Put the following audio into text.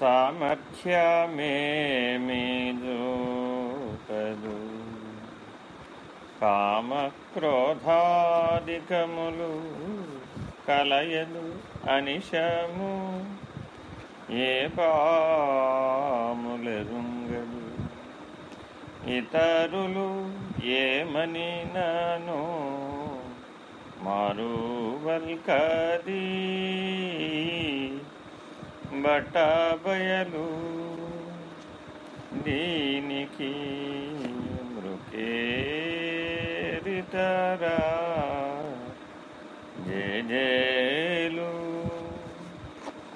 సామర్థ్యమేమీదు జూపదు కామక్రోధాదికములు కలయలు అనిశము. ఏ పాములెరుంగడు ఇతరులు ఏమని నను మారువల్కదీ బయలు దీనికి మృకేరితరా? జయ జయ